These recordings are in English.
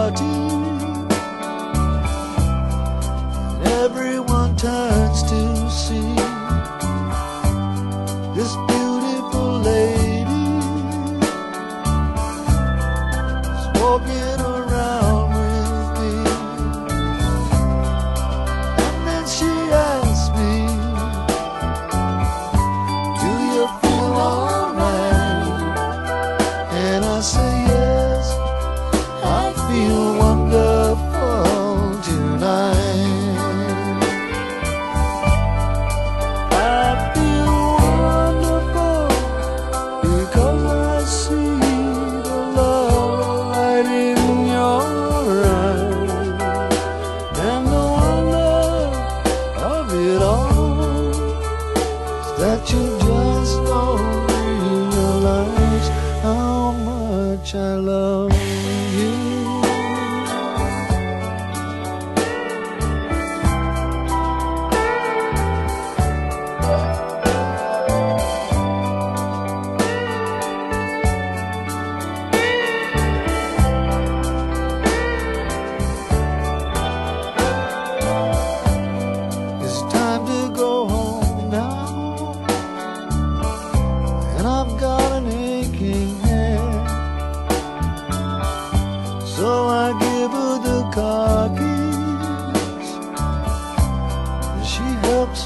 party. Everyone turns to see this beautiful lady. Is walking feel wonderful tonight. I feel wonderful because I see the love light in your eyes and the wonder of it all is that you just don't realize how much I love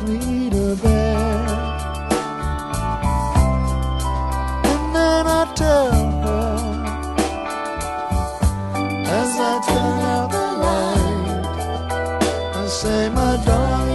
sweeter there. And then I tell her, as I turn out the light, I say, my darling.